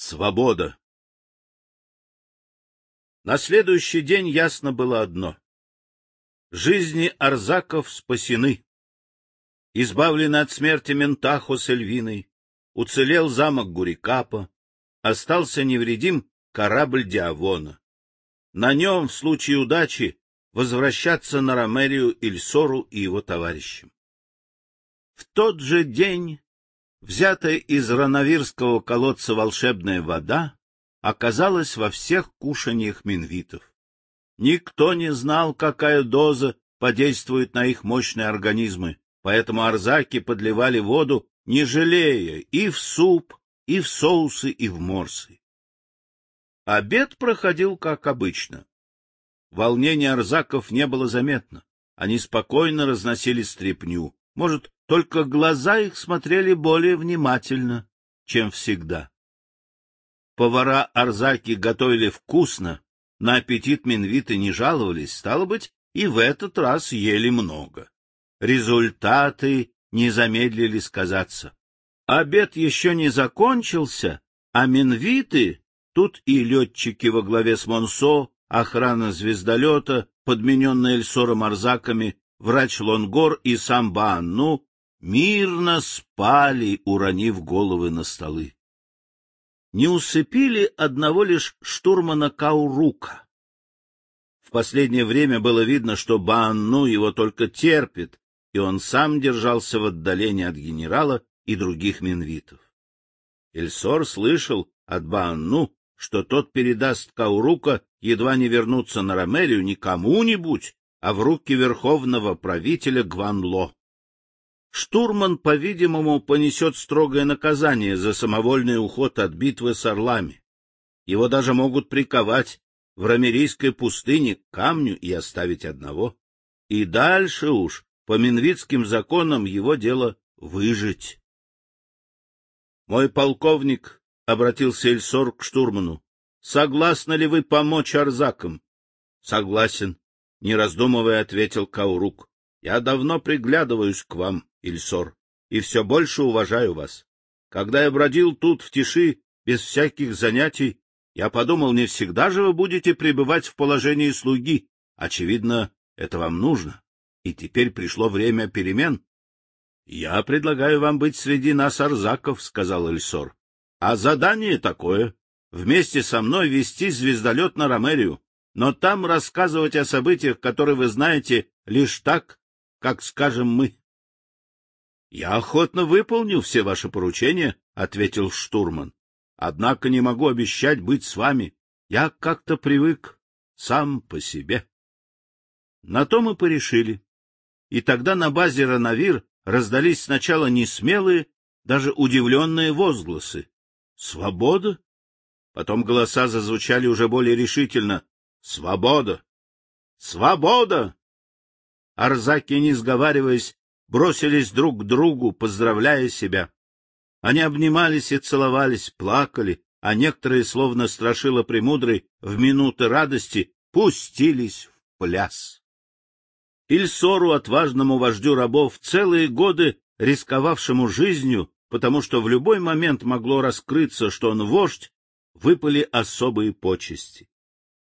Свобода. На следующий день ясно было одно. Жизни Арзаков спасены. Избавленный от смерти Ментахо с Эльвиной, уцелел замок Гурикапа, остался невредим корабль Диавона. На нем, в случае удачи, возвращаться на Ромерию Ильсору и его товарищам. В тот же день Взятая из рановирского колодца волшебная вода оказалась во всех кушаньях минвитов. Никто не знал, какая доза подействует на их мощные организмы, поэтому арзаки подливали воду, не жалея, и в суп, и в соусы, и в морсы. Обед проходил как обычно. Волнения арзаков не было заметно. Они спокойно разносили стряпню. Может, только глаза их смотрели более внимательно, чем всегда. Повара Арзаки готовили вкусно, на аппетит Минвиты не жаловались, стало быть, и в этот раз ели много. Результаты не замедлили сказаться. Обед еще не закончился, а Минвиты, тут и летчики во главе с Монсо, охрана звездолета, подмененная Эльсором Арзаками, врач Лонгор и сам Баанну, мирно спали, уронив головы на столы. Не усыпили одного лишь штурмана Каурука. В последнее время было видно, что Баанну его только терпит, и он сам держался в отдалении от генерала и других минвитов. Эльсор слышал от Баанну, что тот передаст Каурука едва не вернуться на Ромерию не кому-нибудь, а в руки верховного правителя Гванло штурман, по-видимому, понесет строгое наказание за самовольный уход от битвы с орлами. Его даже могут приковать в Рамерийской пустыне к камню и оставить одного. И дальше уж, по минвитским законам, его дело выжить. — Мой полковник, — обратился Эльсор к штурману, — согласны ли вы помочь Арзакам? — Согласен, — не раздумывая ответил Каурук. — Я давно приглядываюсь к вам. Ильсор, и все больше уважаю вас. Когда я бродил тут в тиши, без всяких занятий, я подумал, не всегда же вы будете пребывать в положении слуги. Очевидно, это вам нужно. И теперь пришло время перемен. — Я предлагаю вам быть среди нас арзаков, — сказал Эльсор. — А задание такое — вместе со мной вести звездолет на Ромерию, но там рассказывать о событиях, которые вы знаете, лишь так, как скажем мы. — Я охотно выполню все ваши поручения, — ответил штурман. — Однако не могу обещать быть с вами. Я как-то привык сам по себе. На то мы порешили. И тогда на базе Ранавир раздались сначала несмелые, даже удивленные возгласы. «Свобода?» Потом голоса зазвучали уже более решительно. «Свобода! Свобода!» Арзаки, не сговариваясь, бросились друг к другу, поздравляя себя. Они обнимались и целовались, плакали, а некоторые, словно страшило премудрый, в минуты радости пустились в пляс. Ильсору, отважному вождю рабов, целые годы рисковавшему жизнью, потому что в любой момент могло раскрыться, что он вождь, выпали особые почести.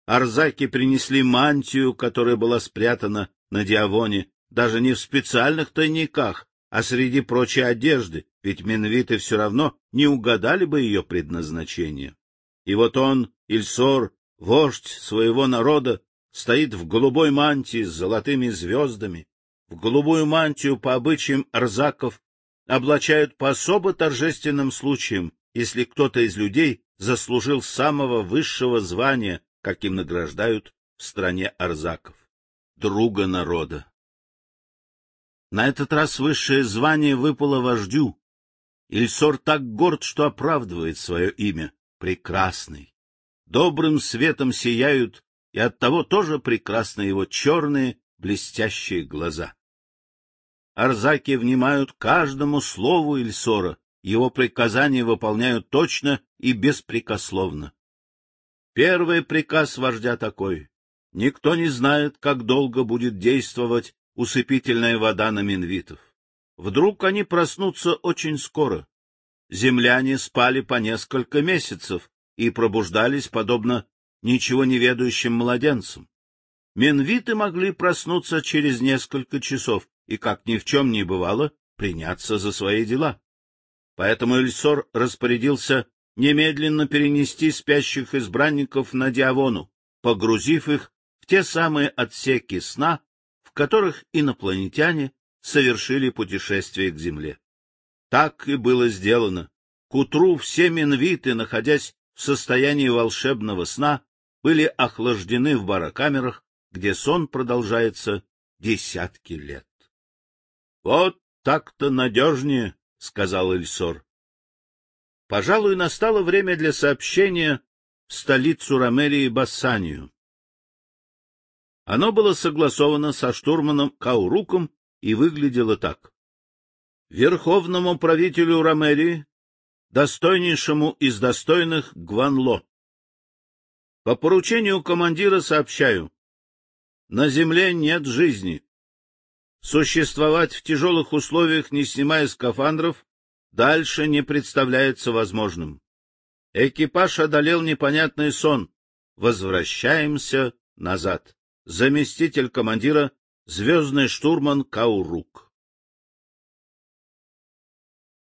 Арзаки принесли мантию, которая была спрятана на Диавоне, даже не в специальных тайниках, а среди прочей одежды, ведь минвиты все равно не угадали бы ее предназначение. И вот он, Ильсор, вождь своего народа, стоит в голубой мантии с золотыми звездами. В голубую мантию по обычаям арзаков облачают по особо торжественным случаям, если кто-то из людей заслужил самого высшего звания, каким награждают в стране арзаков — друга народа. На этот раз высшее звание выпало вождю. Ильсор так горд, что оправдывает свое имя — прекрасный. Добрым светом сияют, и оттого тоже прекрасны его черные блестящие глаза. Арзаки внимают каждому слову Ильсора, его приказания выполняют точно и беспрекословно. Первый приказ вождя такой. Никто не знает, как долго будет действовать усыпительная вода на минвитов. Вдруг они проснутся очень скоро. земляне спали по несколько месяцев и пробуждались, подобно ничего не ведающим младенцам. Менвиты могли проснуться через несколько часов и, как ни в чем не бывало, приняться за свои дела. Поэтому Эльсор распорядился немедленно перенести спящих избранников на Диавону, погрузив их в те самые отсеки сна, в которых инопланетяне совершили путешествие к Земле. Так и было сделано. К утру все минвиты, находясь в состоянии волшебного сна, были охлаждены в барокамерах, где сон продолжается десятки лет. — Вот так-то надежнее, — сказал Эльсор. Пожалуй, настало время для сообщения столицу Ромерии Бассанию. Оно было согласовано со штурманом Кауруком и выглядело так. Верховному правителю Ромерии, достойнейшему из достойных Гванло. По поручению командира сообщаю. На земле нет жизни. Существовать в тяжелых условиях, не снимая скафандров, дальше не представляется возможным. Экипаж одолел непонятный сон. Возвращаемся назад. Заместитель командира, звездный штурман Каурук.